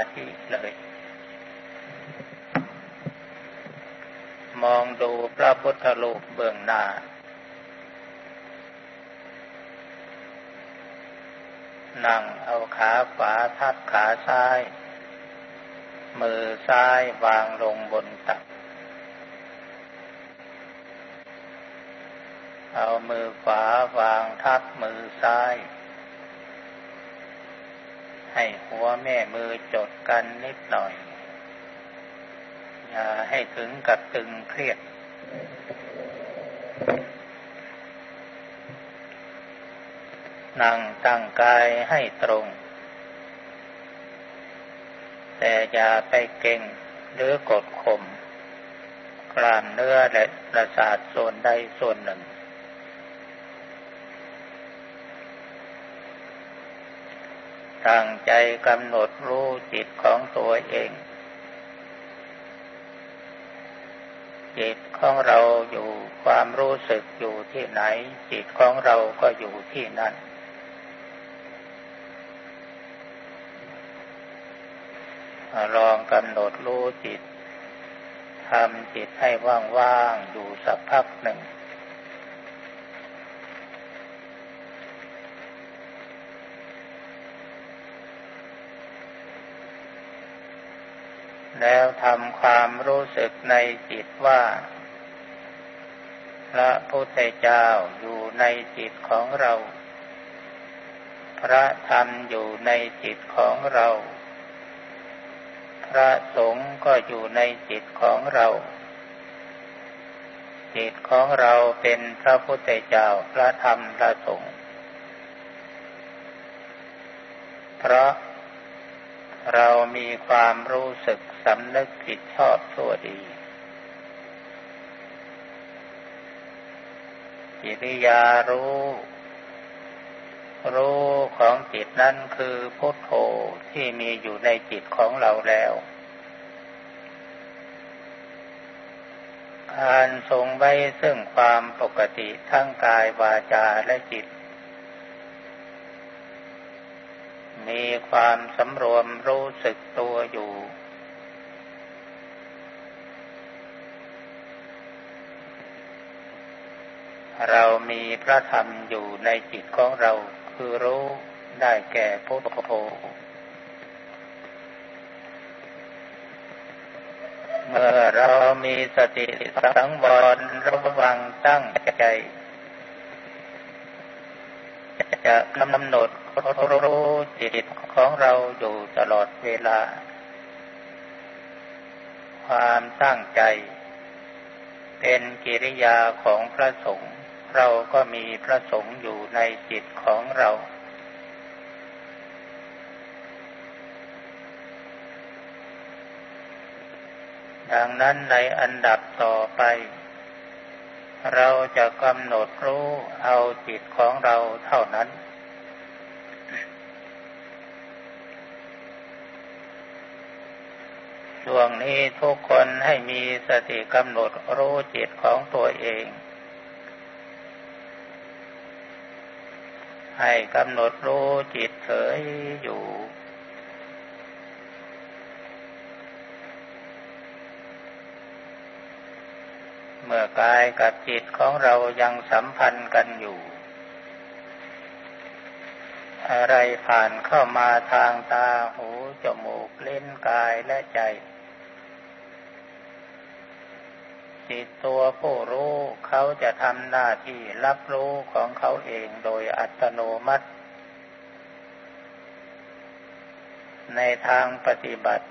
นั่งสมาธิเลย มองดูพระพุทธรูปเบื้องหน้า นั่งเอาขาขวาทับขาซ้าย มือซ้ายวางลงบนตัก เอามือขวาวางทับมือซ้ายให้หัวแม่มือจดกันนิดหน่อย อย่าให้ถึงกับตึงเครียด นั่งตั้งกายให้ตรง แต่อย่าไป เก่งหรือกดข่มกล้ามเนื้อและประสาทส่วนใดส่วนหนึ่ง ตั้งใจกำหนดรู้จิตของตัวเอง จิตของเราอยู่ความรู้สึกอยู่ที่ไหน จิตของเราก็อยู่ที่นั่นลอ กำหนดรู้จิตทำจิตให้ว่างๆอยู่สักพักหนึ่ง แล้วทำความรู้สึกในจิตว่า พระพุทธเจ้าอยู่ในจิตของเรา พระธรรมอยู่ในจิตของเรา พระสงฆ์ก็อยู่ในจิตของเรา จิตของเราเป็นพระพุทธเจ้าพระธรรมพระสงฆ์เพราะเรามีความรู้สึกสำนึกผิดชอบชั่วดีกิริยารู้ รู้ จิตนั้นคือพุทโธที่มีอยู่ในจิตของเราแล้ว การทรงไว้ซึ่งความปกติทั้งกายวาจาและจิต มีความสำรวมรู้สึกตัวอยู่เรามีพระธรรมอยู่ในจิตของเราคือรู้ ได้แก่พุทโธเมื่อเรามีสติสังวรระวังตั้งใจ จะกำหนดรู้จิตของเราอยู่ตลอดเวลา ความตั้งใจ เป็นกิริยาของพระสงฆ์เราก็มีพระสงฆ์อยู่ในจิตของเรา ดังนั้นในอันดับต่อไป เราจะกำหนดรู้เอาจิตของเราเท่านั้น ช่วงนี้ทุกคนให้มีสติกำหนดรู้จิตของตัวเองให้กำหนดรู้จิตเฉยอยู่ เมื่อกายกับจิตของเรายังสัมพันธ์กันอยู่ อะไรผ่านเข้ามาทางตาหูจมูกเล่นกายและใจ จิตตัวผู้รู้เขาจะทำหน้าที่รับรู้ของเขาเองโดยอัตโนมัติ ในทางปฏิบัติ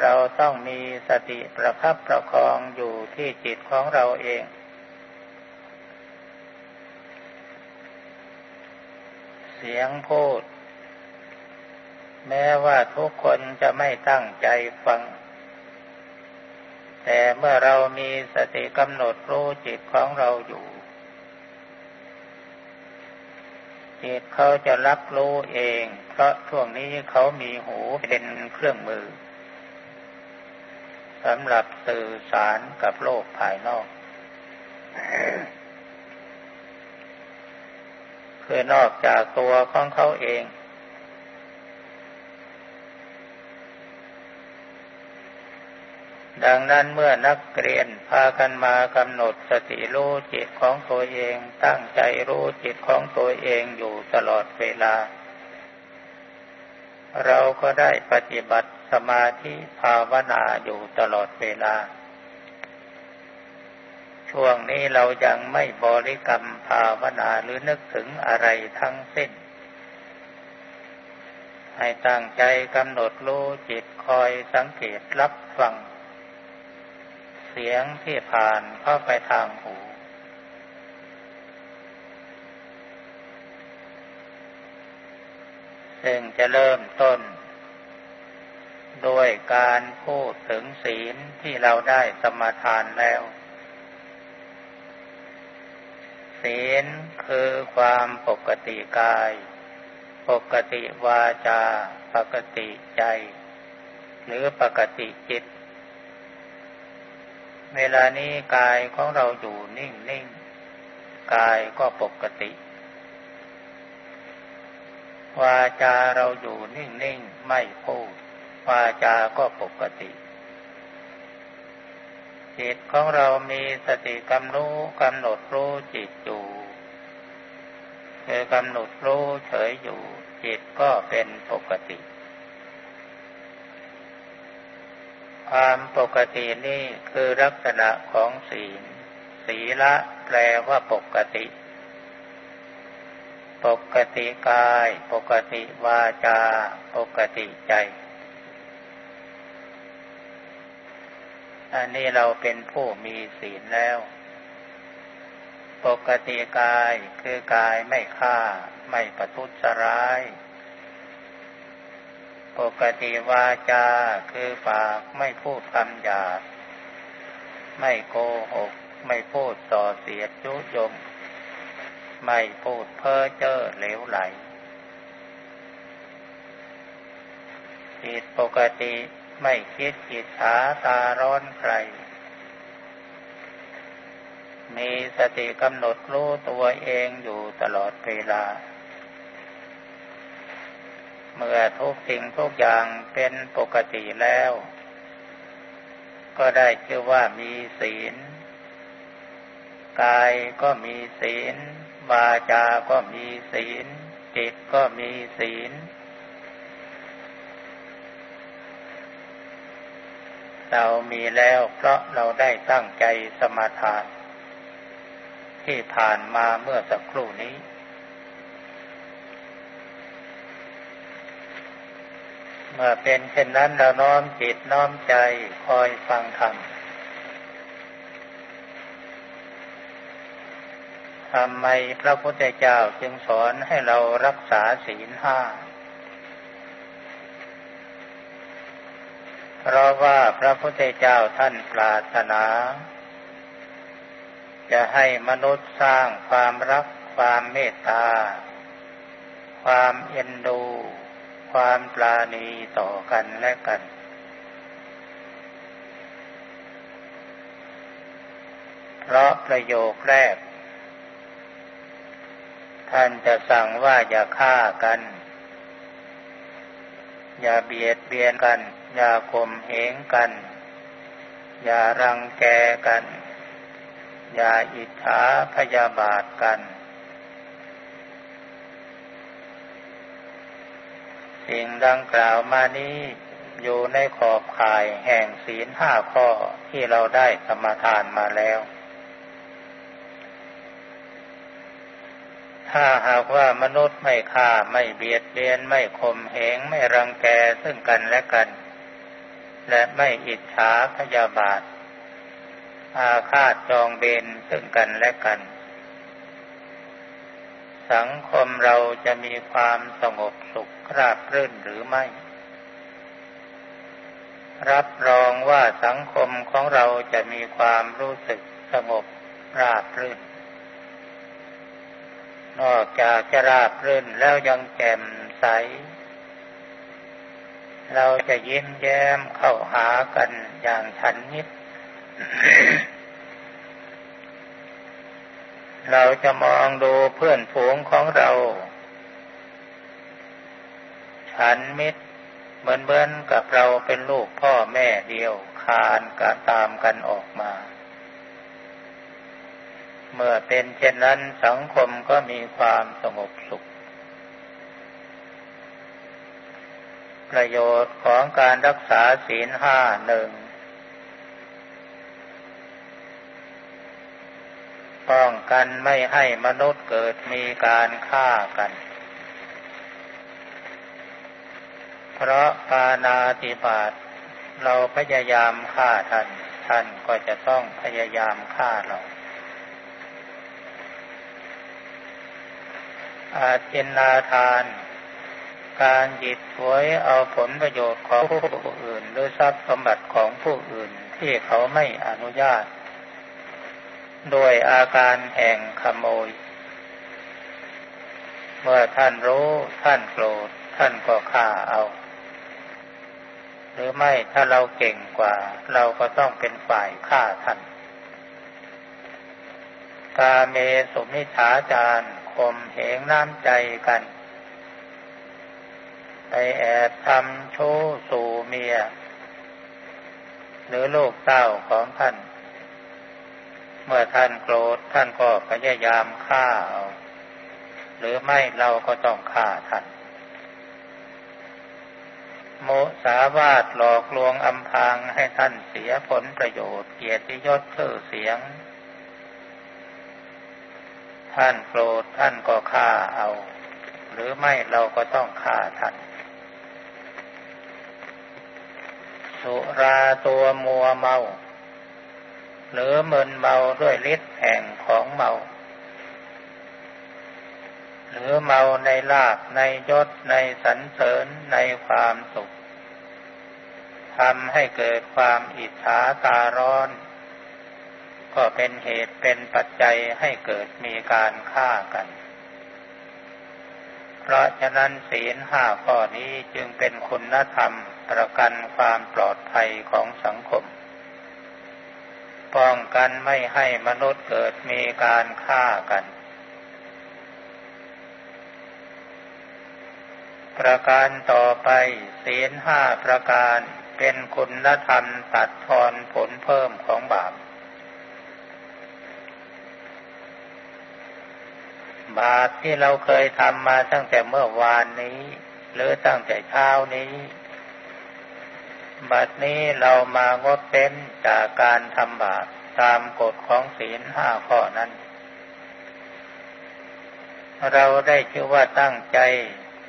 เราต้องมีสติประคับประคองอยู่ที่จิตของเราเอง เสียงพูด แม้ว่าทุกคนจะไม่ตั้งใจฟัง แต่เมื่อเรามีสติกำหนดรู้จิตของเราอยู่ จิตเขาจะรับรู้เอง เพราะช่วงนี้เขามีหูเป็นเครื่องมือ สำหรับสื่อสารกับโลกภายนอกคือนอกจากตัวของเขาเอง ดังนั้นเมื่อนักเรียนพากันมากำหนดสติรู้จิตของตัวเอง ตั้งใจรู้จิตของตัวเองอยู่ตลอดเวลา เราก็ได้ปฏิบัติ สมาธิภาวนาอยู่ตลอดเวลา ช่วงนี้เรายังไม่บริกรรมภาวนาหรือนึกถึงอะไรทั้งสิ้น ให้ตั้งใจกำหนดรู้จิตคอยสังเกตรับฟัง เสียงที่ผ่านเข้าไปทางหูซึ่งจะเริ่มต้น ด้วยการพูดถึงศีลที่เราได้สมาทานแล้ว ศีลคือความปกติกาย ปกติวาจา ปกติใจ หรือปกติจิต เวลานี้กายของเราอยู่นิ่งนิ่งกายก็ปกติ วาจาเราอยู่นิ่งนิ่งไม่พูดาจาก็ปกติจิตของเรามีสติกำรู้กำหนดรู้จิตอยู่คือกำหนดรู้เฉยอยู่ จิตก็เป็นปกติ ความปกตินี่คือลักษณะของศีล ศีละแปลว่าปกติ ปกติกาย ปกติวาจา ปกติใจ อันนี้เราเป็นผู้มีศีลแล้ว ปกติกายคือกายไม่ฆ่า ไม่ประทุษร้าย ปกติวาจาคือปากไม่พูดคำหยาบไม่โกหก ไม่พูดส่อเสียดยุยงไม่พูดเพ้อเจ้อเหลวไหลจิตปกติ ไม่คิดจิตฉาตาร้อนใคร มีสติกำหนดรู้ตัวเองอยู่ตลอดเวลา เมื่อทุกสิ่งทุกอย่างเป็นปกติแล้ว ก็ได้ชื่อว่ามีศีล กายก็มีศีล วาจาก็มีศีล จิตก็มีศีล เรามีแล้วเพราะเราได้ตั้งใจสมาทาน ที่ผ่านมาเมื่อสักครู่นี้ เมื่อเป็นเช่นนั้นเราน้อมจิตน้อมใจคอยฟังธรรมทำไมพระพุทธเจ้าจึงสอนให้เรารักษาศีลห้า เพราะว่าพระพุทธเจ้าท่านปรารถนา จะให้มนุษย์สร้างความรัก ความเมตตา ความเอ็นดู ความปราณีต่อกันและกัน เพราะประโยคแรก ท่านจะสั่งว่าอย่าฆ่ากัน อย่าเบียดเบียนกัน อย่าข่มเหงกัน อย่ารังแกกัน อย่าอิจฉาพยาบาทกัน สิ่งดังกล่าวมานี้อยู่ในขอบข่ายแห่งศีลห้าข้อที่เราได้สมทานมาแล้ว ถ้าหากว่ามนุษย์ไม่ฆ่าไม่เบียดเบียนไม่ข่มเหงไม่รังแกซึ่งกันและกัน และไม่อิจฉาพยาบาท อาฆาตจองเบนซึ่งกันและกัน สังคมเราจะมีความสงบสุขราบรื่นหรือไม่ รับรองว่าสังคมของเราจะมีความรู้สึกสงบราบรื่น นอกจากจะราบรื่นแล้วยังแจ่มใส เราจะยิ้มแย้มเข้าหากันอย่างฉันนิด เราจะมองดูเพื่อนฝูงของเรา ฉันมิตรเหมือนเหมือนกับเราเป็นลูกพ่อแม่เดียวขานกะตามกันออกมา เมื่อเป็นเช่นนั้นสังคมก็มีความสงบสุข ประโยชน์ของการรักษาศีลห้าหนึ่งป้องกันไม่ให้มนุษย์เกิดมีการฆ่ากัน เพราะปานาติบาตเราพยายามฆ่าท่าน ท่านก็จะต้องพยายามฆ่าเรา อาจินนาทาน การหยิบหวยเอาผลประโยชน์ของผู้อื่น หรือทรัพย์สมบัติของผู้อื่นที่เขาไม่อนุญาตด้วยอาการแห่งขโมย เมื่อท่านรู้ท่านโกรธท่านก็ฆ่าเอา หรือไม่ถ้าเราเก่งกว่า เราก็ต้องเป็นฝ่ายฆ่าท่านกาเมสุมิฉาจารย์ ข่มเหงน้ำใจกัน ไปแอบทำโชสู่เมีย หรือลูกเต้าของท่าน เมื่อท่านโกรธท่านก็พยายามฆ่าเอาหรือไม่เราก็ต้องฆ่าท่าน โมสาวาทหลอกลวงอำพางให้ท่านเสียผลประโยชน์ เกียรติยศชื่อเสียง ท่านโกรธท่านก็ฆ่าเอา หรือไม่เราก็ต้องฆ่าท่าน สุราตัวมัวเมา หรือมึนเมาด้วยฤทธิ์แห่งของเมา หรือเมาในลาบในยศในสรรเสริญในความสุขทำให้เกิดความอิจฉาตาร้อน ก็เป็นเหตุเป็นปัจจัยให้เกิดมีการฆ่ากัน เพราะฉะนั้นศีลห้าข้อนี้จึงเป็นคุณธรรมประกันความปลอดภัยของสังคม ป้องกันไม่ให้มนุษย์เกิดมีการฆ่ากัน ประการต่อไปศีลห้าประการเป็นคุณธรรมตัดทอนผลเพิ่มของบาป บาปที่เราเคยทำมาตั้งแต่เมื่อวานนี้ หรือตั้งแต่เช้านี้บัดนี้เรามางดเว้นจากการทำบาปตามกฎของศีลห้าข้อนั้น เราได้ชื่อว่าตั้งใจ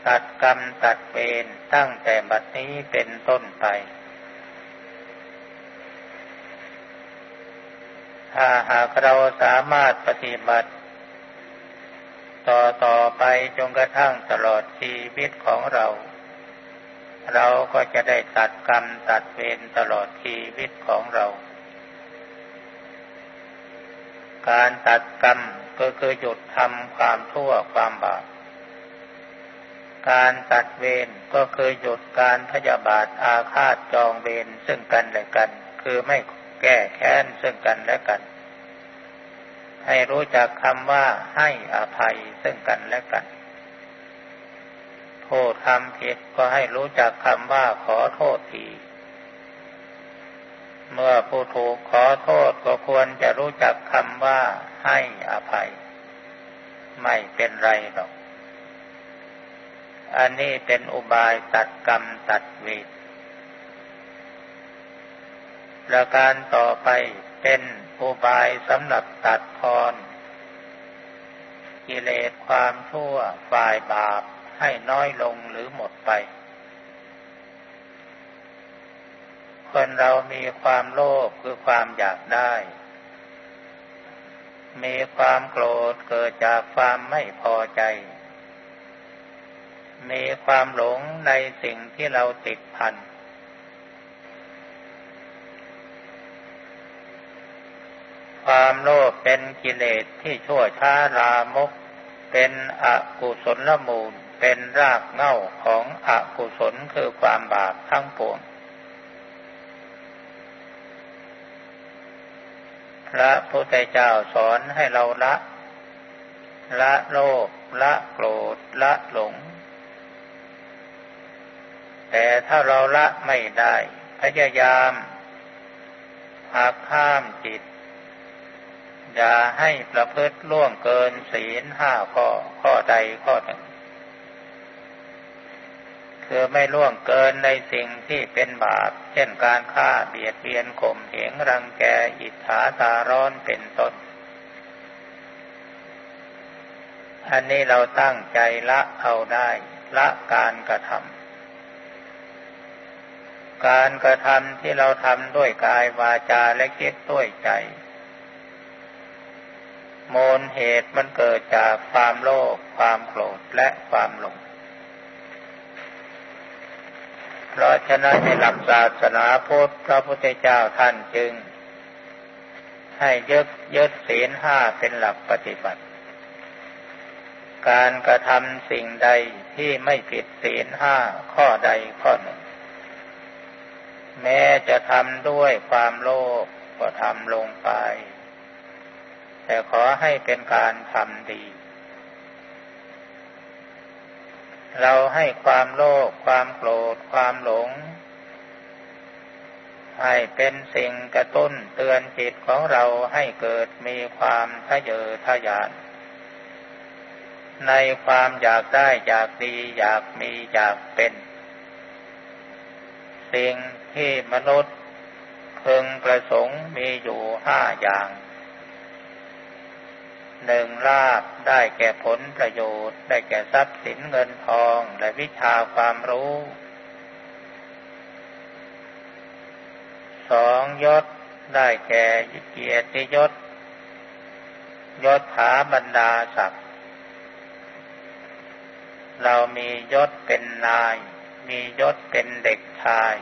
ตัดกรรมตัดเวรตั้งแต่บัดนี้เป็นต้นไป ถ้าหากเราสามารถปฏิบัติ ต่อต่อไปจนกระทั่งตลอดชีวิตของเรา เราก็จะได้ตัดกรรมตัดเวรตลอดชีวิตของเรา การตัดกรรมก็คือหยุดทำความทั่วความบาปการตัดเวรก็คือหยุดการพยาบาทอาฆาตจองเวรซึ่งกันและกัน คือไม่แก้แค้นซึ่งกันและกัน ให้รู้จักคำว่าให้อภัยซึ่งกันและกัน ผู้ทำผิดก็ให้รู้จักคำว่าขอโทษที เมื่อผู้ถูกขอโทษก็ควรจะรู้จักคำว่าให้อภัย ไม่เป็นไรหรอก อันนี้เป็นอุบายตัดกรรมตัดเวทประการต่อไปเป็น อุบายสำหรับตัดทอนกิเลสความชั่วฝ่ายบาปให้น้อยลงหรือหมดไป คนเรามีความโลภคือความอยากได้ มีความโกรธเกิดจากความไม่พอใจ มีความหลงในสิ่งที่เราติดพัน ความโลภเป็นกิเลสที่ชั่วช้าลามก เป็นอกุศลละมูล เป็นรากเหง้าของอกุศลคือความบาปทั้งปวง พระพุทธเจ้าสอนให้เราละ ละโลภละโกรธละหลง แต่ถ้าเราละไม่ได้ พยายามหักห้ามจิต อย่าให้ประพฤติล่วงเกินศีลห้าข้อ ข้อใดข้อหนึ่ง คือไม่ล่วงเกินในสิ่งที่เป็นบาป เช่นการฆ่าเบียดเบียนข่มเหงรังแกอิจฉาตาร้อนเป็นต้น อันนี้เราตั้งใจละเอาได้ละการกระทำการกระทำที่เราทำด้วยกายวาจาและคิดด้วยใจ มูลเหตุมันเกิดจากความโลภความโกรธและความหลง เพราะฉะนั้นในหลักศาสนาพุทธพระพุทธเจ้าท่านจึง ให้ยึดยึดศีลห้าเป็นหลักปฏิบัติ การกระทำสิ่งใดที่ไม่ผิดศีลห้าข้อใดข้อหนึ่ง แม้จะทำด้วยความโลภก็ทำลงไป แต่ขอให้เป็นการทำดี เราให้ความโลภความโกรธ ความหลง ให้เป็นสิ่งกระตุ้นเตือนจิตของเราให้เกิดมีความทะเยอทะยาน ในความอยากได้อยากดีอยากมีอยากเป็น สิ่งที่มนุษย์พึงประสงค์มีอยู่ห้าอย่าง หนึ่งลาบได้แก่ผลประโยชน์ ได้แก่ทรัพย์สินเงินทองและวิชาความรู้สองยศได้แก่เกียรติยศยศถาบรรดาศักดิ์เรามียศเป็นนาย มียศเป็นเด็กชาย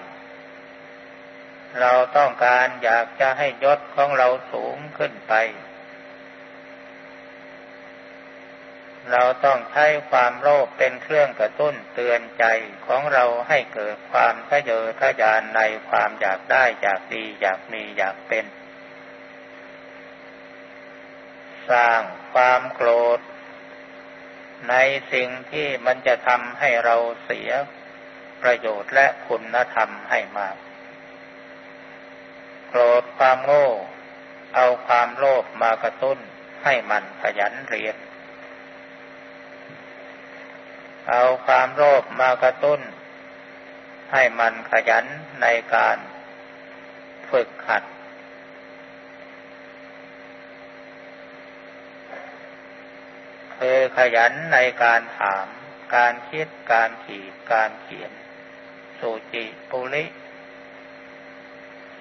เราต้องการอยากจะให้ยศของเราสูงขึ้นไป เราต้องใช้ความโลภเป็นเครื่องกระตุ้นเตือนใจของเราให้เกิดความทะเยอทะยานในความอยากได้อยากดีอยากมีอยากเป็น สร้างความโกรธ ในสิ่งที่มันจะทำให้เราเสียประโยชน์และคุณธรรมให้มาก โกรธความโง่ เอาความโลภมากระตุ้นให้มันขยันเรียน เอาความโลภมากระตุ้น ให้มันขยันในการฝึกหัด คือขยันในการถาม การคิด การขีด การเขียนสุจิปุริ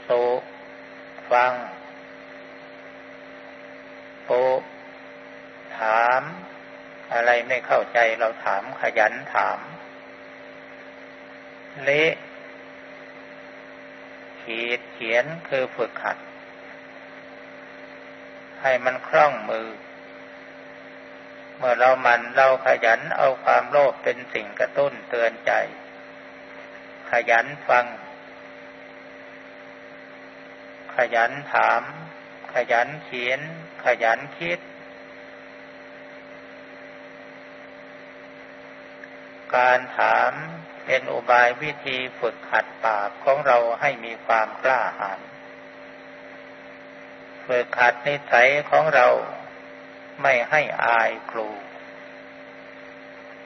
สุฟังปุถามอะไรไม่ เข้าใจเราถามขยันถามเละขีดเขียนคือฝึกหัด ให้มันคล่องมือ เมื่อเรามันเราขยันเอาความโลภเป็นสิ่งกระตุ้นเตือนใจ ขยันฟัง ขยันถาม ขยันเขียน ขยันคิด การถามเป็นอุบายวิธีฝึกหัดปากของเราให้มีความกล้าหาญฝึกหัดนิสัยของเราไม่ให้อายครู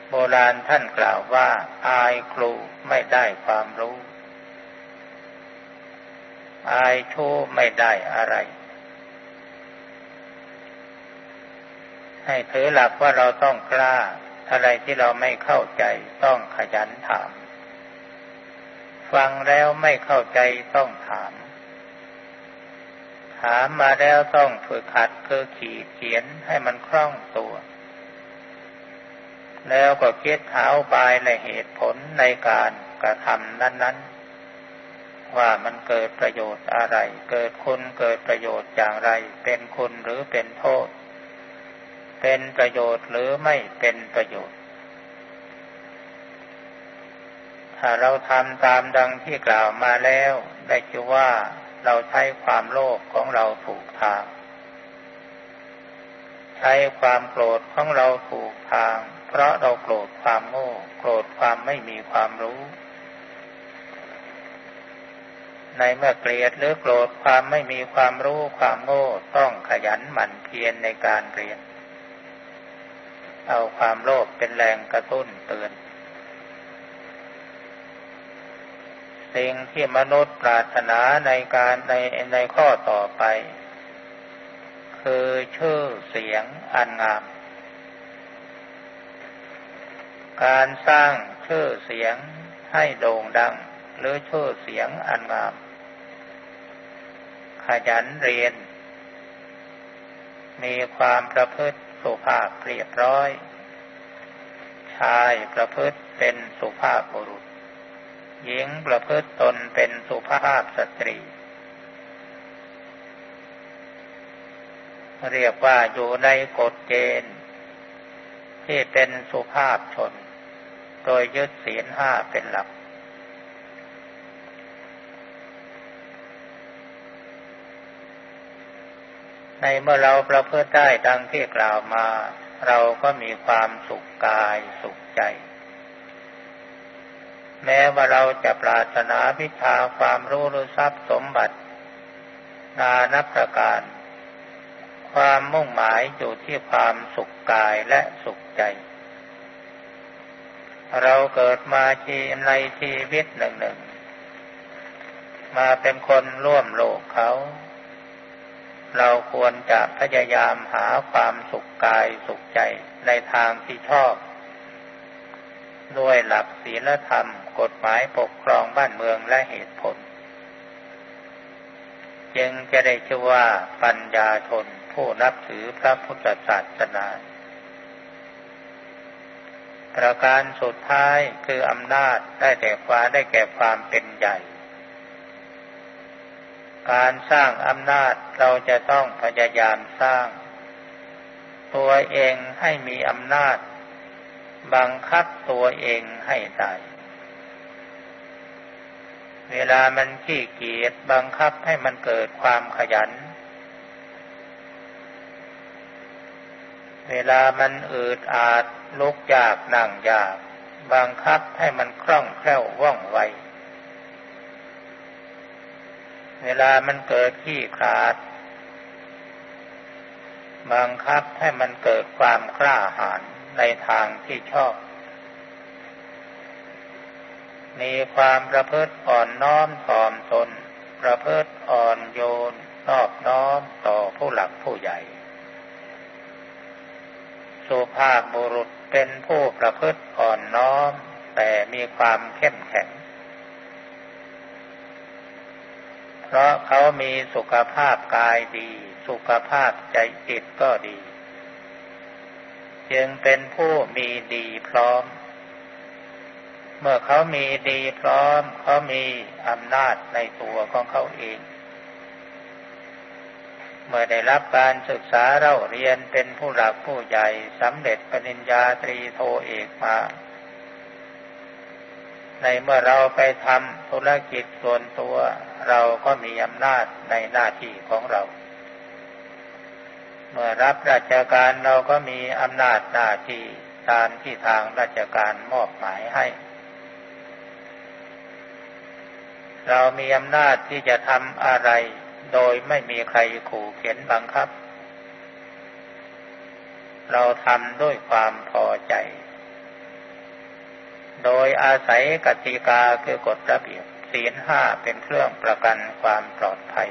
โบราณท่านกล่าวว่า อายครูไม่ได้ความรู้ อายชู้ไม่ได้อะไร ให้ถือหลักว่าเราต้องกล้า อะไรที่เราไม่เข้าใจต้องขยันถาม ฟังแล้วไม่เข้าใจต้องถาม ถามมาแล้วต้องฝึกหัดคือขีดเขียนให้มันคล่องตัว แล้วก็คิดหาบายและเหตุผลในการกระทำนั้น ๆ ว่ามันเกิดประโยชน์อะไร เกิดคุณเกิดประโยชน์อย่างไร เป็นคุณหรือเป็นโทษ เป็นประโยชน์หรือไม่เป็นประโยชน์ ถ้าเราทำตามดังที่กล่าวมาแล้ว ได้ชื่อว่าเราใช้ความโลภของเราถูกทาง ใช้ความโกรธของเราถูกทาง เพราะเราโกรธความโง่ โกรธความไม่มีความรู้ในเมื่อเกลียดหรือโกรธความไม่มีความรู้ความโง่ต้องขยันหมั่นเพียรในการเรียน เอาความโลภเป็นแรงกระตุ้นเตือน สิ่งที่มนุษย์ปรารถนาในการในในข้อต่อไป คือชื่อเสียงอันงาม การสร้างชื่อเสียงให้โด่งดัง หรือชื่อเสียงอันงาม ขยันเรียน มีความประพฤติ สุภาพเรียบร้อย ชายประพฤติเป็นสุภาพบุรุษ หญิงประพฤติตนเป็นสุภาพสตรี เรียกว่าอยู่ในกฎเกณฑ์ที่เป็นสุภาพชน โดยยึดศีลห้าเป็นหลัก ในเมื่อเราประพฤติได้ดังที่กล่าวมา เราก็มีความสุขกายสุขใจ แม้ว่าเราจะปรารถนาวิชาความรู้หรือทรัพย์สมบัติ นานับประการ ความมุ่งหมายอยู่ที่ความสุขกายและสุขใจ เราเกิดมาชีในชีวิตหนึ่งหนึ่งมาเป็นคนร่วมโลกเขา เราควรจะพยายามหาความสุขกายสุขใจในทางที่ชอบ ด้วยหลักศีลธรรม กฎหมายปกครองบ้านเมืองและเหตุผล จึงจะได้ชื่อว่าปัญญาชนผู้นับถือพระพุทธศาสนา ประการสุดท้ายคืออำนาจได้แต่ความได้แก่ความเป็นใหญ่ การสร้างอำนาจเราจะต้องพยายามสร้าง ตัวเองให้มีอำนาจ บังคับตัวเองให้ได้เวลามันขี้เกียจบังคับให้มันเกิดความขยัน เวลามันอืดอาดลุกยากนั่งยาก บังคับให้มันคล่องแคล่วว่องไว เวลามันเกิดขี้ขาด บังคับให้มันเกิดความกล้าหาญในทางที่ชอบ มีความประพฤติอ่อนน้อมถ่อมตน ประพฤติอ่อนโยนนอบน้อมต่อผู้หลักผู้ใหญ่ สุภาพบุรุษเป็นผู้ประพฤติอ่อนน้อม แต่มีความเข้มแข็ง เพราะเขามีสุขภาพกายดี สุขภาพใจจิตก็ดี จึงเป็นผู้มีดีพร้อม เมื่อเขามีดีพร้อม เขามีอำนาจในตัวของเขาเอง เมื่อได้รับการศึกษาเราเรียนเป็นผู้หลักผู้ใหญ่สำเร็จปริญญาตรีโทเอกมา ในเมื่อเราไปทำธุรกิจส่วนตัว เราก็มีอำนาจในหน้าที่ของเรา เมื่อรับราชการเราก็มีอำนาจหน้าที่ตามที่ทางราชการมอบหมายให้ เรามีอำนาจที่จะทำอะไร โดยไม่มีใครขู่เข็นบังคับ เราทำด้วยความพอใจ โดยอาศัยกติกาคือกฎระเบียบศีลห้าเป็นเครื่องประกันความปลอดภัย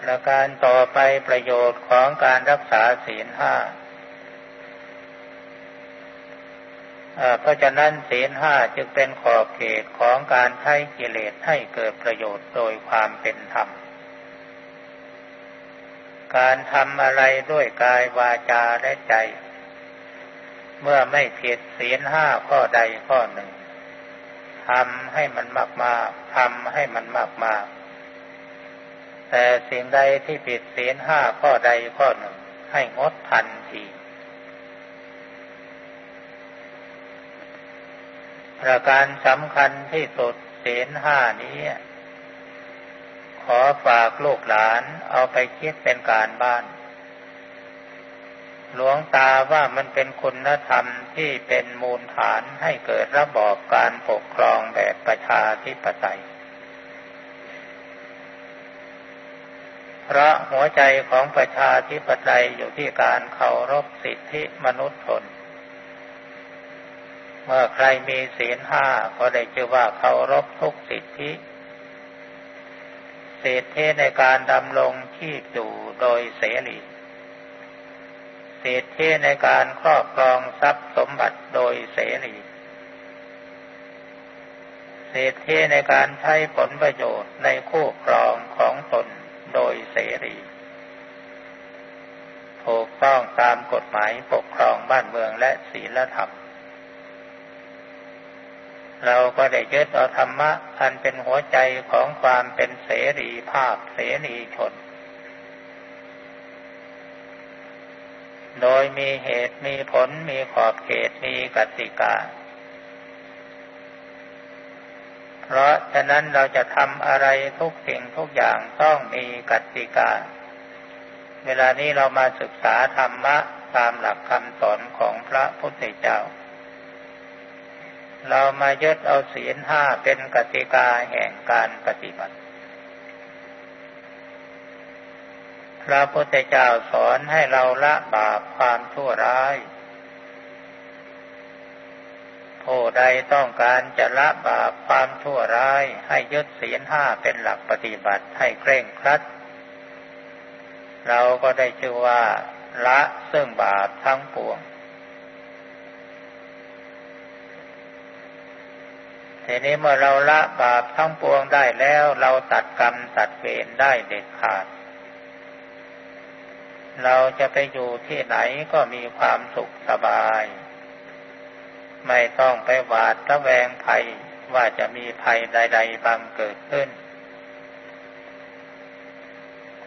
ประการต่อไปประโยชน์ของการรักษาศีลห้าเพราะฉะนั้นศีลห้าจึงเป็นขอบเขตของการใช้กิเลสให้เกิดประโยชน์โดยความเป็นธรรม การทำอะไรด้วยกายวาจาและใจ เมื่อไม่ผิดศีลห้าข้อใดข้อหนึ่งทำให้มันมากมาทำให้มันมากมาแต่สิ่งใดที่ผิดศีลห้าข้อใดข้อหนึ่ง ให้งดทันที ประการสำคัญที่สุดศีลห้านี้ ขอฝากลูกหลานเอาไปคิดเป็นการบ้าน หลวงตาว่ามันเป็นคุณธรรมที่เป็นมูลฐานให้เกิดระบอบการปกครองแบบประชาธิปไตยเพราะหัวใจของประชาธิปไตยอยู่ที่การเคารพสิทธิมนุษยชนเมื่อใครมีศีลห้าก็ได้ชื่อว่าเคารพทุกสิทธิ สิทธิในการดำรงชีพอยู่โดยเสรีสิทธิในการครอบครองทรัพย์สมบัติโดยเสรีสิทธิในการใช้ผลประโยชน์ในคู่ครองของตนโดยเสรีถูกต้องตามกฎหมายปกครองบ้านเมืองและศีลธรรม เราก็ได้ยึดเอาธรรมะอันเป็นหัวใจของความเป็นเสรีภาพเสรีชน โดยมีเหตุมีผลมีขอบเขตมีกติกา เพราะฉะนั้นเราจะทำอะไรทุกสิ่งทุกอย่างต้องมีกติกา เวลานี้เรามาศึกษาธรรมะตามหลักคำสอนของพระพุทธเจ้า เรามายึดเอาศีลห้าเป็นกติกาแห่งการปฏิบัติ พระพุทธเจ้าสอนให้เราละบาปความชั่วร้าย ผู้ใดต้องการจะละบาปความชั่วร้าย ให้ยึดศีลห้าเป็นหลักปฏิบัติให้เคร่งครัด เราก็ได้ชื่อว่า ละซึ่งบาปทั้งปวง ทีนี้เมื่อเราละบาปทั้งปวงได้แล้ว เราตัดกรรมตัดเวรได้เด็ดขาด เราจะไปอยู่ที่ไหนก็มีความสุขสบาย ไม่ต้องไปหวาดระแวงภัยว่าจะมีภัยใด ๆบังเกิดขึ้น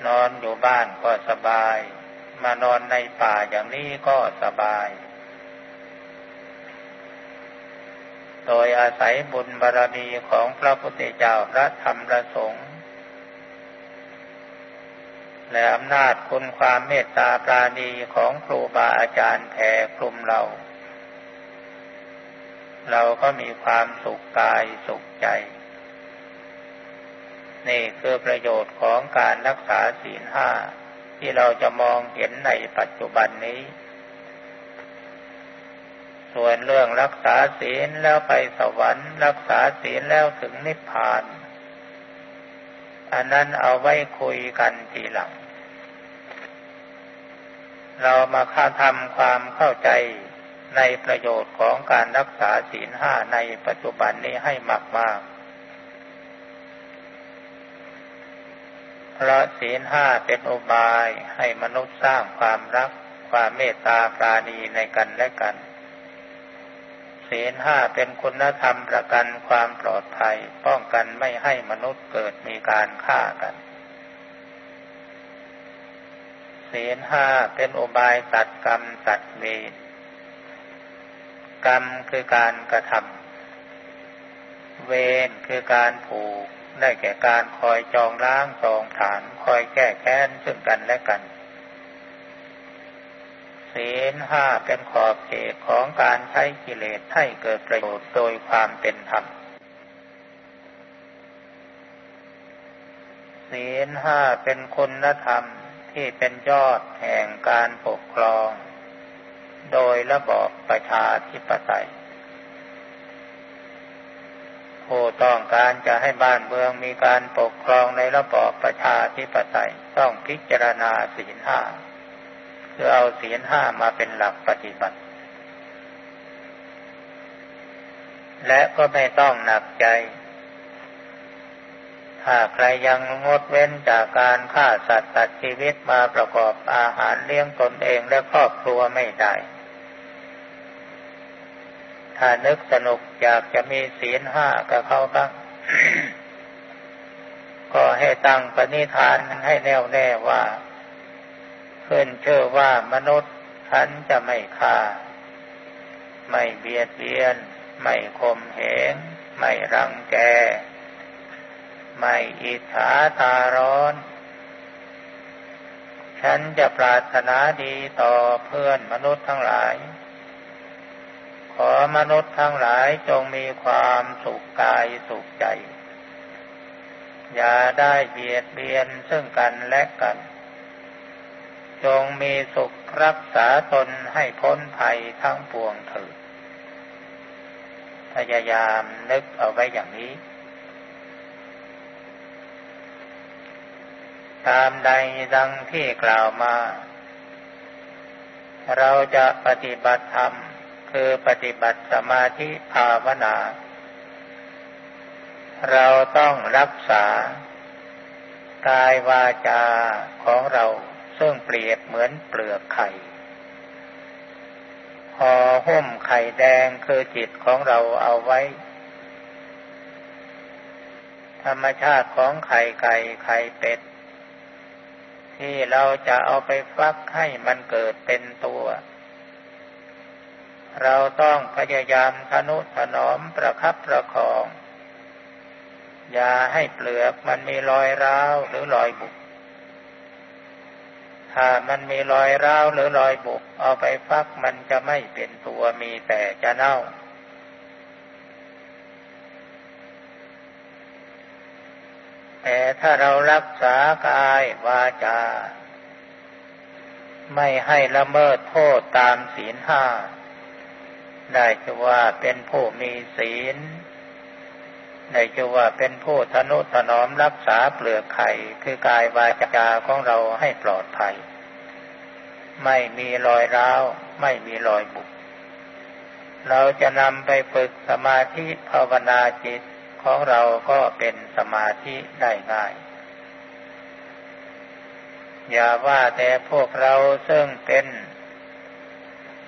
นอนอยู่บ้านก็สบาย มานอนในป่าอย่างนี้ก็สบาย โดยอาศัยบุญบารรมีของพระพุทธเจ้าพระธรรมพระสงฆ์และอำนาจคุณความเมตตาปราณีของครูบาอาจารย์แผ่คลุมเรา เราก็มีความสุขกายสุขใจ นี่คือประโยชน์ของการรักษาศีลห้าที่เราจะมองเห็นในปัจจุบันนี้ ส่วนเรื่องรักษาศีลแล้วไปสวรรค์รักษาศีลแล้วถึงนิพพาน อันนั้นเอาไว้คุยกันทีหลัง เรามาค่าทำความเข้าใจในประโยชน์ของการรักษาศีลห้าในปัจจุบันนี้ให้มากมากเพราะศีลห้าเป็นอุบายให้มนุษย์สร้างความรัก ความเมตตาปราณีในกันและกัน ศีลห้าเป็นคุณธรรมประกันความปลอดภัย ป้องกันไม่ให้มนุษย์เกิดมีการฆ่ากัน ศีลห้าเป็นอุบายตัดกรรมตัดเวรกรรมคือการกระทำเวรคือการผูกได้แก่การคอยจองล้างจองผาน คอยแก้แค้นซึ่งกันและกัน ศีลห้าเป็นขอบเขตของการใช้กิเลสให้เกิดประโยชน์โดยความเป็นธรรม ศีลห้าเป็นคุณธรรมที่เป็นยอดแห่งการปกครอง โดยระบอบประชาธิปไตยผู้ต้องการจะให้บ้านเมืองมีการปกครองในระบอบประชาธิปไตยต้องพิจารณาศีลห้า คือเอาศีลห้ามาเป็นหลักปฏิบัติ และก็ไม่ต้องหนักใจ ถ้าใครยังงดเว้นจากการฆ่าสัตว์ตัดชีวิตมาประกอบอาหารเลี้ยงตนเองและครอบครัวไม่ได้ถ้านึกสนุกอยากจะมีศีลห้ากับเขาบ้างก็ให้ตั้งปณิธานให้แน่วแน่ว่า ขึ้นเชื่อว่ามนุษย์ฉันจะไม่ฆ่า ไม่เบียดเบียน ไม่ข่มเหง ไม่รังแก ไม่อิจฉาตาร้อนฉฉันจะปรารถนาดีต่อเพื่อนมนุษย์ทั้งหลาย ขอมนุษย์ทั้งหลายจงมีความสุขกายสุขใจ อย่าได้เบียดเบียนซึ่งกันและกัน จงมีสุขรักษาตนให้พ้นภัยทั้งปวงเถิด พยายามนึกเอาไว้อย่างนี้ ตามใดดังที่กล่าวมา เราจะปฏิบัติธรรม คือปฏิบัติสมาธิภาวนา เราต้องรักษากายวาจาของเรา ซึ่งเปรียบเหมือนเปลือกไข่ห่อหุ้มไข่แดงคือจิตของเราเอาไว้ ธรรมชาติของไข่ไก่ไข่เป็ด ที่เราจะเอาไปฟักให้มันเกิดเป็นตัว เราต้องพยายามทนุถนอมประคับประคอง อย่าให้เปลือกมันมีรอยร้าวหรือรอยบุก ถ้ามันมีรอยร้าวหรือรอยบุกเอาไปฟักมันจะไม่เป็นตัวมีแต่จะเน่า แต่ถ้าเรารักษากายวาจา ไม่ให้ละเมิดโทษตามศีลห้า ได้จะว่าเป็นผู้มีศีล ได้จะว่าเป็นผู้ทนุถนอมรักษาเปลือกไข่คือกายวาจาของเราให้ปลอดภัย ไม่มีรอยร้าว ไม่มีรอยบุกเราจะนำไปฝึกสมาธิภาวนาจิตของเราก็เป็นสมาธิได้ง่าย อย่าว่าแต่พวกเราซึ่งเป็น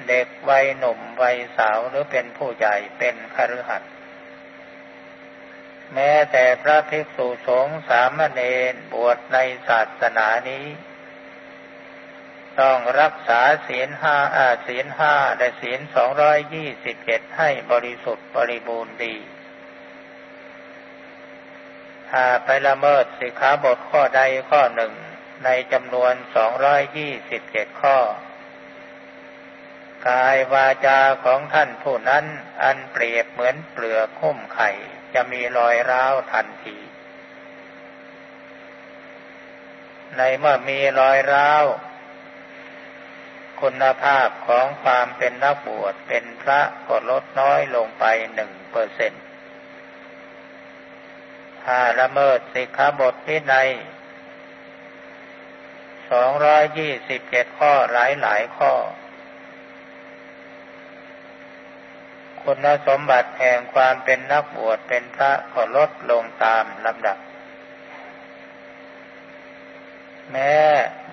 เด็กวัยหนุ่มวัยสาวหรือเป็นผู้ใหญ่เป็นคฤหัสถ์ แม้แต่พระภิกษุสงฆ์สามเณรบวชในศาสนานี้ ต้องรักษาศีลห้าอาศีลห้าและศีลสองร้อยยี่สิบเจ็ดให้บริสุทธิ์บริบูรณ์ดีถ้าไปละเมิดสิกขาบทข้อใดข้อหนึ่งในจำนวนสองร้อยยี่สิบเจ็ดข้อ กายวาจาของท่านผู้นั้นอันเปรียบเหมือนเปลือกหุ้มไข่ จะมีรอยร้าวทันที ในเมื่อมีรอยร้าว คุณภาพของความเป็นนักบวชเป็นพระก็ลดน้อยลงไปหนึ่งเปอร์เซ็นต์ถ้าละเมิดสิกขาบทพินัยสองร้อยยี่สิบเจ็ดข้อหลายหลายข้อ คุณสมบัติแห่งความเป็นนักบวชเป็นพระก็ลดลงตามลำดับ แม้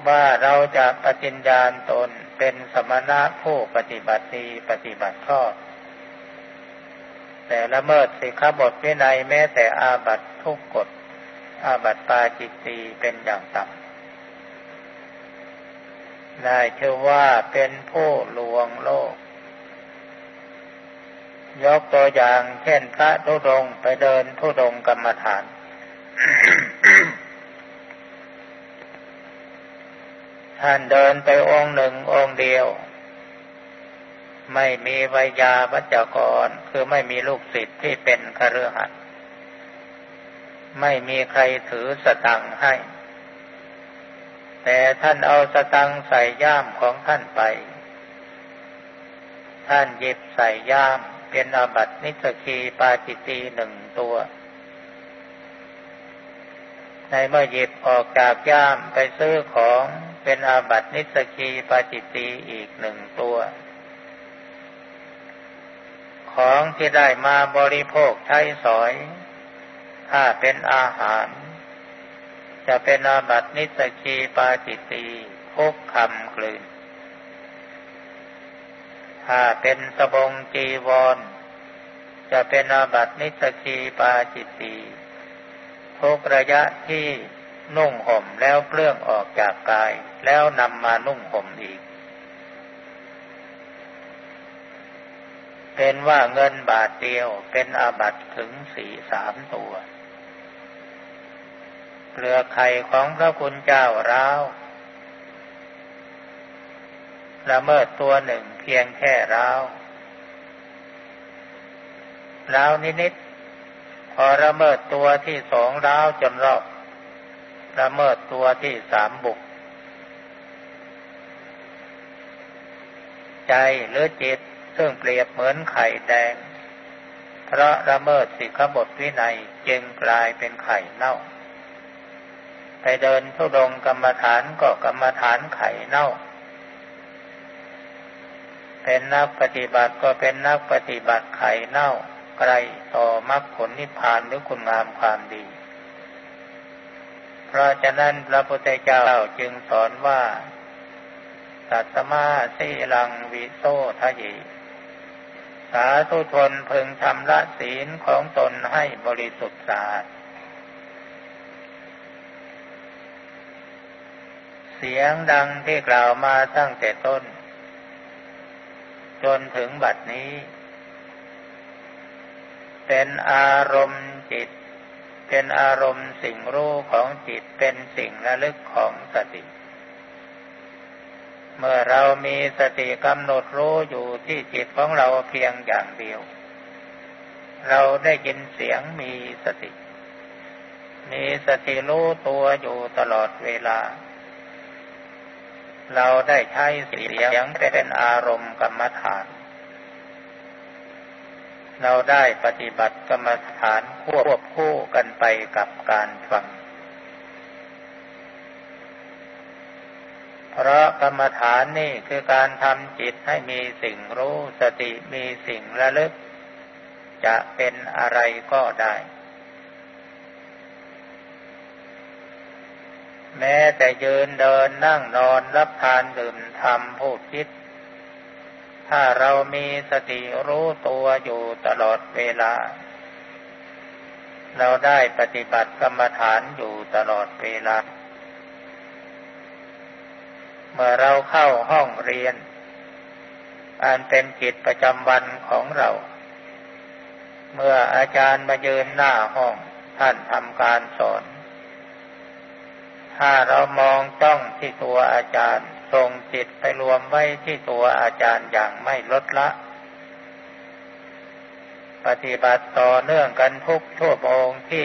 ว่าเราจะปฏิญญาณตนเป็นสมณะผู้ปฏิบัติดีปฏิบัติชอบแต่ละเมิดสิกขาบทวินัยแม้แต่อาบัตทุกกฎ อาบัตปาจิตตีเป็นอย่างต่ำได้เชื่อว่าเป็นผู้ลวงโลก ยกตัวอย่างเช่นพระทุดงไปเดินทุดงกรรมฐาน ท่านเดินไปองค์หนึ่งองค์เดียว ไม่มีวิยาวัจกร คือไม่มีลูกศิษย์ที่เป็นคฤหัสถ์ไม่มีใครถือสตังให้ แต่ท่านเอาสตังใส่ย่ามของท่านไป ท่านหยิบใส่ย่าม เป็นอาบัตินิสกีปาจิตีหนึ่งตัว ในเมื่อหยิบออกจากย่ามไปซื้อของเป็นอาบัตินิสกีปาจิตีอีกหนึ่งตัว ของที่ได้มาบริโภคใช้สอย ถ้าเป็นอาหาร จะเป็นอาบัตินิสกีปาจิตีทุกคำกลืน ถ้าเป็นสบงจีวร จะเป็นอาบัตินิสกีปาจิตตีทุกระยะที่นุ่งห่มแล้วเปลื้องออกจากกาย แล้วนำมานุ่งห่มอีก เป็นว่าเงินบาทเดียวเป็นอาบัตถึงสี่สามตัวเปลือกไข่ของพระคุณเจ้าร้าว ละเมิดตัวหนึ่งเพียงแค่ร้าวร้าวนิดๆพอละเมิดตัวที่สองร้าวจนรอบละเมิดตัวที่สามบุก ใจหรือจิตซึ่งเปรียบเหมือนไข่แดง เพราะละเมิดสิกขบทวินัยจึงกลายเป็นไข่เน่า ไปเดินทุดงกรรมฐานก็กรรมฐานไข่เน่า เป็นนักปฏิบัติก็เป็นนักปฏิบัติไข่เน่าไกลต่อมรรคผลนิพพานหรือคุณงามความดี เพราะฉะนั้นพระพุทธเจ้าจึงสอนว่าสัตมาสีลังวิโซทะยีสาธุชนพึงชำระศีลของตนให้บริสุทธิ์สะอาดเสียงดังที่กล่าวมาตั้งแต่ต้น จนถึงบัดนี้ เป็นอารมณ์จิต เป็นอารมณ์สิ่งรู้ของจิตเป็นสิ่งระลึกของสติ เมื่อเรามีสติกำหนดรู้อยู่ที่จิตของเราเพียงอย่างเดียว เราได้ยินเสียงมีสติ มีสติรู้ตัวอยู่ตลอดเวลา เราได้ใช้เสียงเป็นอารมณ์กรรมฐาน เราได้ปฏิบัติกรรมฐานควบคู่กันไปกับการฟัง เพราะกรรมฐานนี่คือการทำจิตให้มีสิ่งรู้สติมีสิ่งระลึก จะเป็นอะไรก็ได้ แม้แต่ยืนเดินนั่งนอนรับทานดื่มทำพูดคิด ถ้าเรามีสติรู้ตัวอยู่ตลอดเวลา เราได้ปฏิบัติกรรมฐานอยู่ตลอดเวลา เมื่อเราเข้าห้องเรียน อันเป็นกิจประจำวันของเรา เมื่ออาจารย์มายืนหน้าห้องท่านทำการสอน ถ้าเรามองจ้องที่ตัวอาจารย์ส่งจิตไปรวมไว้ที่ตัวอาจารย์อย่างไม่ลดละ ปฏิบัติต่อเนื่องกันทุกชั่วโมงที่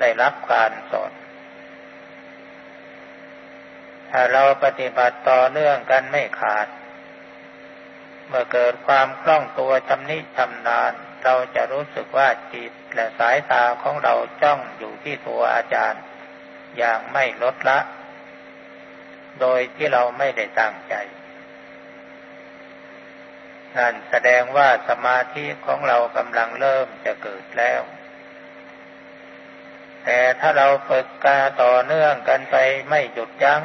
ได้รับการสอนถ้าเราปฏิบัติต่อเนื่องกันไม่ขาด เมื่อเกิดความคล่องตัวชำนิชำนาญเราจะรู้สึกว่าจิตและสายตาของเราจ้องอยู่ที่ตัวอาจารย์ อย่างไม่ลดละ โดยที่เราไม่ได้ตั้งใจ นั่นแสดงว่าสมาธิของเรากำลังเริ่มจะเกิดแล้ว แต่ถ้าเราฝึกกาต่อเนื่องกันไปไม่หยุดยัง้ง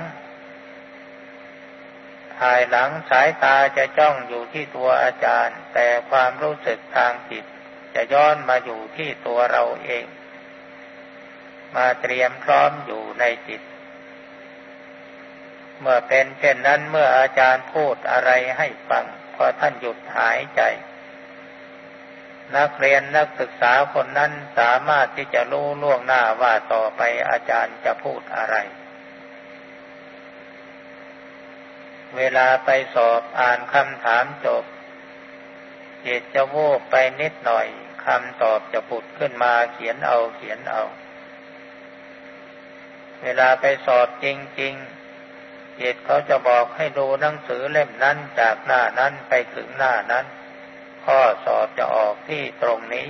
ภายหลังสายตาจะจ้องอยู่ที่ตัวอาจารย์ แต่ความรู้สึกทางจิตจะย้อนมาอยู่ที่ตัวเราเอง มาเตรียมพร้อมอยู่ในจิต เมื่อเป็นเช่นนั้นเมื่ออาจารย์พูดอะไรให้ฟังพอท่านหยุดหายใจ นักเรียนนักศึกษาคนนั้นสามารถที่จะรู้ล่วงหน้าว่าต่อไปอาจารย์จะพูดอะไร เวลาไปสอบอ่านคำถามจบจิตจะโวบไปนิดหน่อยคำตอบจะผุดขึ้นมาเขียนเอาเขียนเอา เวลาไปสอบจริงๆจิตเขาจะบอกให้ดูหนังสือเล่มนั้นจากหน้านั้นไปถึงหน้านั้น ข้อสอบจะออกที่ตรงนี้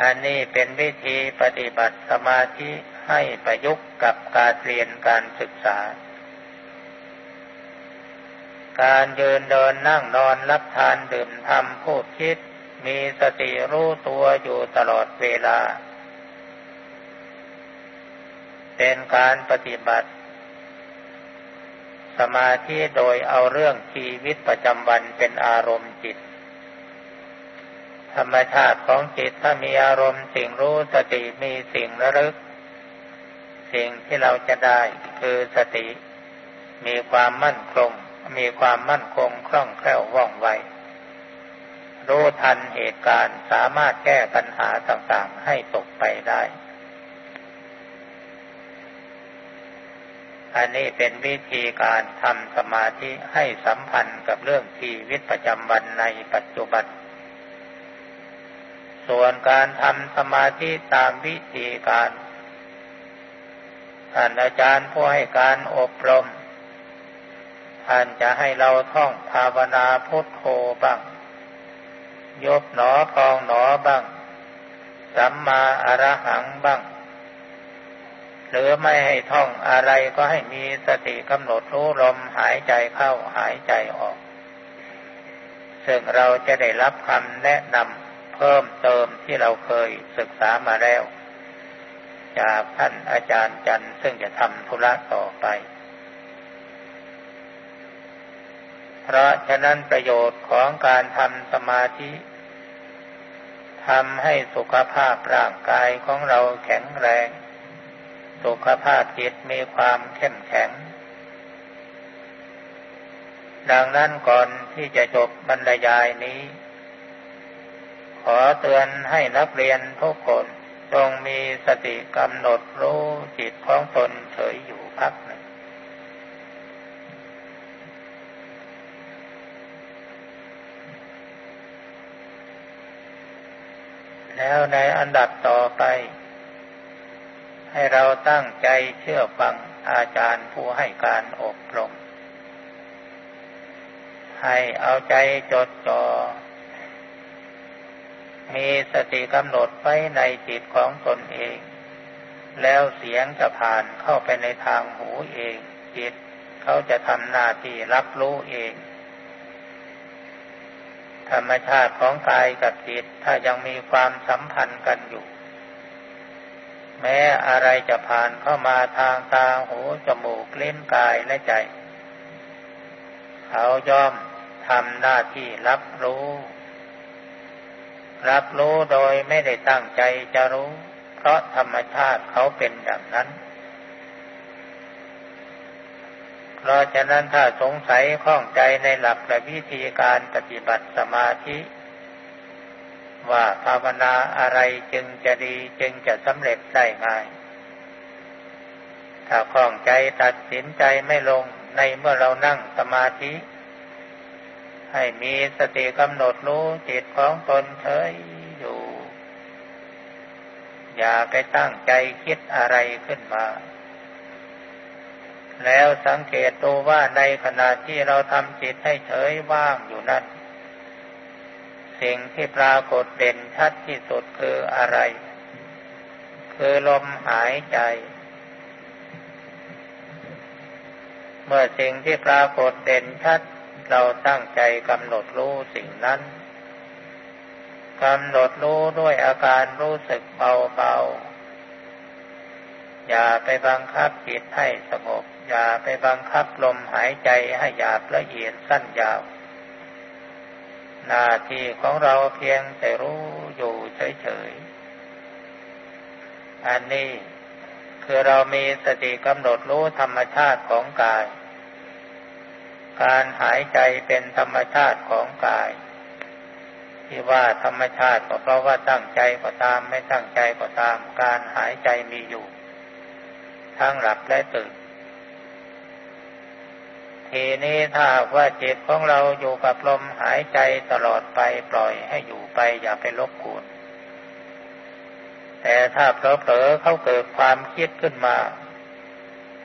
อันนี้เป็นวิธีปฏิบัติสมาธิให้ประยุกต์กับการเรียนการศึกษา การยืนเดินนั่งนอนรับทานดื่มทำพูดคิด มีสติรู้ตัวอยู่ตลอดเวลา เป็นการปฏิบัติ สมาธิโดยเอาเรื่องชีวิตประจำวันเป็นอารมณ์จิต ธรรมชาติของจิตถ้ามีอารมณ์สิ่งรู้สติมีสิ่งระลึก สิ่งที่เราจะได้คือสติ มีความมั่นคง มีความมั่นคงคล่องแคล่วว่องไวรู้ทันเหตุการณ์สามารถแก้ปัญหาต่างๆให้ตกไปได้ อันนี้เป็นวิธีการทำสมาธิให้สัมพันธ์กับเรื่องชีวิตประจำวันในปัจจุบัน ส่วนการทำสมาธิตามวิธีการท่านอาจารย์ผู้ให้การอบรมท่านจะให้เราท่องภาวนาพุทโธบ้าง ยกหนอพองหนอบ้าง สัมมาอรหังบ้าง หรือไม่ให้ท่องอะไรก็ให้มีสติกำหนดรู้ลมหายใจเข้าหายใจออก ซึ่งเราจะได้รับคำแนะนำเพิ่มเติมที่เราเคยศึกษามาแล้ว จากท่านอาจารย์จันทร์ซึ่งจะทำธุระต่อไป เพราะฉะนั้นประโยชน์ของการทำสมาธิทำให้สุขภาพร่างกายของเราแข็งแรง สุขภาพจิตมีความเข้มแข็ง ดังนั้นก่อนที่จะจบบรรยายนี้ ขอเตือนให้นักเรียนทุกคนจงมีสติกำหนดรู้จิตของตนเฉยอยู่พักหนึ่งแล้วในอันดับต่อไป ให้เราตั้งใจเชื่อฟังอาจารย์ผู้ให้การอบรม ให้เอาใจจดจอ่อ มีสติกำหนดไว้ในจิตของตนเอง แล้วเสียงจะผ่านเข้าไปในทางหูเอง จิตเขาจะทำหน้าที่รับรู้เอง ธรรมชาติของกายกับจิตถ้ายังมีความสัมพันธ์กันอยู่ แม้อะไรจะผ่านเข้ามาทางตาหูจมูกเล่นกายและใจ เขาย่อมทำหน้าที่รับรู้ รับรู้โดยไม่ได้ตั้งใจจะรู้ เพราะธรรมชาติเขาเป็นอย่างนั้น เพราะฉะนั้นถ้าสงสัยข้องใจในหลักและวิธีการปฏิบัติสมาธิ ว่าภาวนาอะไรจึงจะดีจึงจะสำเร็จได้ง่าย ถ้าข้องใจตัดสินใจไม่ลงในเมื่อเรานั่งสมาธิ ให้มีสติกำหนดรู้จิตของตนเฉยอยู่ อย่าไปตั้งใจคิดอะไรขึ้นมา แล้วสังเกตดูว่าในขณะที่เราทำจิตให้เฉยว่างอยู่นั้น สิ่งที่ปรากฏเด่นชัดที่สุดคืออะไร คือลมหายใจ เมื่อสิ่งที่ปรากฏเด่นชัด เราตั้งใจกำหนดรู้สิ่งนั้นกำหนดรู้ด้วยอาการรู้สึกเบาๆ อย่าไปบังคับจิตให้สงบ อย่าไปบังคับลมหายใจให้หยาบละเอียดสั้นยาว หน้าที่ของเราเพียงแต่รู้อยู่เฉยๆ อันนี้คือเรามีสติกำหนดรู้ธรรมชาติของกาย การหายใจเป็นธรรมชาติของกาย ที่ว่าธรรมชาติก็เพราะว่าตั้งใจก็ตามไม่ตั้งใจก็ตาม การหายใจมีอยู่ ทั้งหลับและตื่น ทีนี้ถ้าว่าจิตของเราอยู่กับลมหายใจตลอดไปปล่อยให้อยู่ไปอย่าไปลบกวนแต่ถ้าเผลอๆเขาเกิดความคิดขึ้นมา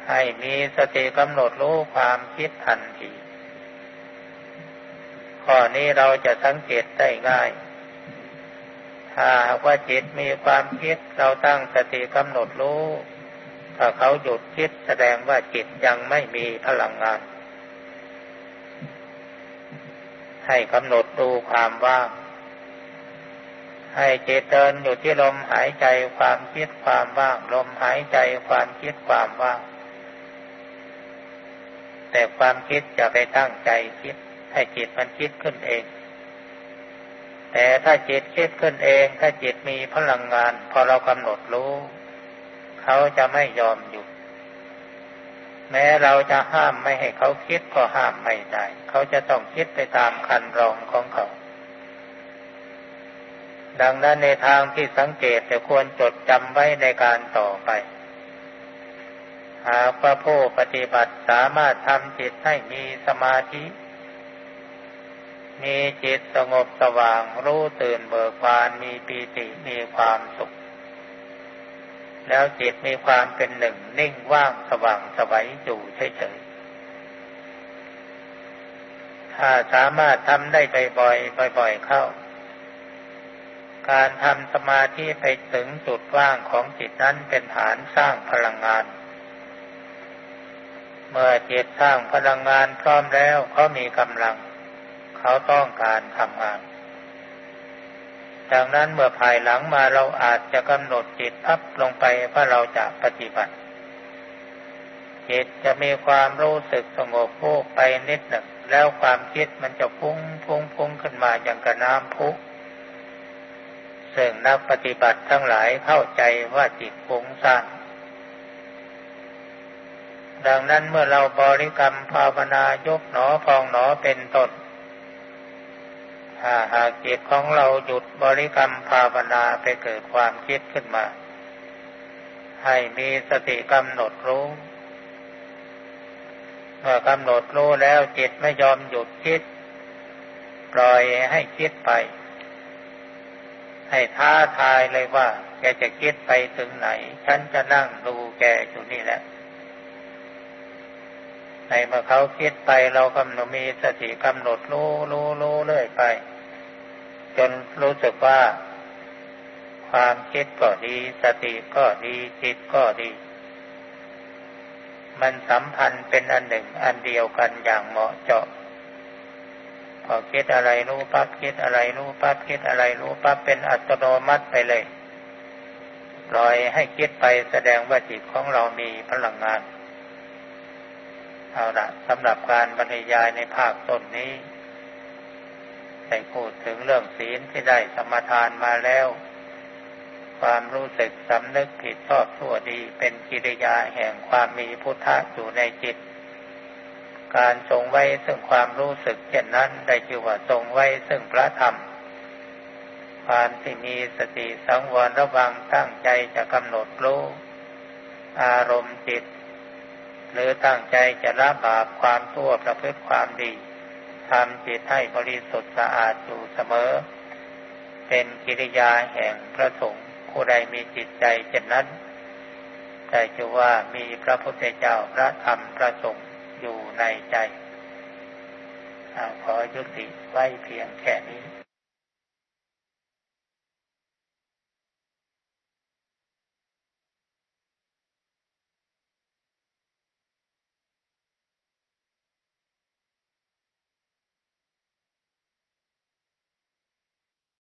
ให้มีสติกำหนดรู้ความคิดทันที ข้อนี้เราจะสังเกตได้ง่าย ถ้าว่าจิตมีความคิดเราตั้งสติกำหนดรู้ ถ้าเขาหยุดคิดแสดงว่าจิตยังไม่มีพลังงาน ให้กำหนดดูความว่าง ให้จิตเดินอยู่ที่ลมหายใจความคิดความว่าง ลมหายใจความคิดความว่าง แต่ความคิดจะไปตั้งใจคิด ให้จิตมันคิดขึ้นเอง แต่ถ้าจิตคิดขึ้นเอง ถ้าจิตมีพลังงาน พอเรากำหนดรู้ เขาจะไม่ยอมหยุด แม้เราจะห้ามไม่ให้เขาคิดก็ห้ามไม่ได้ เขาจะต้องคิดไปตามคันรองของเขา ดังนั้นในทางที่สังเกตแต่ควรจดจำไว้ในการต่อไป หากว่าผู้ปฏิบัติสามารถทำจิตให้มีสมาธิ มีจิตสงบสว่างรู้ตื่นเบิกบานมีปีติมีความสุข แล้วจิตมีความเป็นหนึ่งนิ่งว่างสว่างสวัยอยู่เฉยๆถ้าสามารถทำได้บ่อยๆบ่อย ๆ เข้า การทำสมาธิไปถึงจุดว่างของจิตนั้นเป็นฐานสร้างพลังงาน เมื่อจิตสร้างพลังงานพร้อมแล้วเขามีกำลัง เขาต้องการทำงาน ดังนั้นเมื่อภายหลังมาเราอาจจะกำหนดจิตพับลงไปว่าเราจะปฏิบัติ จิตจะมีความรู้สึกสงบพุไปนิดหนึ่งแล้วความคิดมันจะพุ่งพุ่งพุ่งขึ้นมาอย่างกระน้ำพุซึ่งนักปฏิบัติทั้งหลายเข้าใจว่าจิตฟุ้งซ่านดังนั้นเมื่อเราบริกรรมภาวนายกหนอพองหนอเป็นตน ถ้าหากจิตของเราหยุดบริกรรมภาวนาไปเกิดความคิดขึ้นมา ให้มีสติกำหนดรู้เมื่อกำหนดรู้แล้วจิตไม่ยอมหยุดคิด ปล่อยให้คิดไป ให้ท้าทายเลยว่า แกจะคิดไปถึงไหน ฉันจะนั่งดูแกอยู่นี่แหละ ในเมื่อเขาคิดไปเรากำหนดมีสติกำหนดรู้รู้รู้เรื่อยไป จนรู้สึกว่า ความคิดก็ดี สติก็ดีจิตก็ดี มันสัมพันธ์เป็นอันหนึ่งอันเดียวกันอย่างเหมาะเจาะพอคิดอะไรรู้ปั๊บคิดอะไรรู้ปั๊บคิดอะไรรู้ปั๊บเป็นอัตโนมัติไปเลยปล่อยให้คิดไปแสดงว่าจิตของเรามีพลังงาน เอาละสำหรับการบรรยายในภาคต้นนี้ได้พูดถึงเรื่องศีลที่ได้สมทานมาแล้ว ความรู้สึกสำนึกผิดชอบชั่วดีเป็นกิริยาแห่งความมีพุทธะอยู่ในจิต การทรงไว้ซึ่งความรู้สึกเช่นนั้นได้ชื่อว่าทรงไว้ซึ่งพระธรรมความที่มีสติสังวรระวังตั้งใจจะกำหนดรู้อารมณ์จิต หรือตั้งใจจะละบาปความชั่วประพฤติความดีทำจิตให้บริสุทธิ์สะอาดอยู่เสมอ เป็นกิริยาแห่งพระสงฆ์ผู้ใดมีจิตใจเช่นนั้นแต่จะว่ามีพระพุทธเจ้าพระธรรมพระสงฆ์อยู่ในใจขอยุติไว้เพียงแค่นี้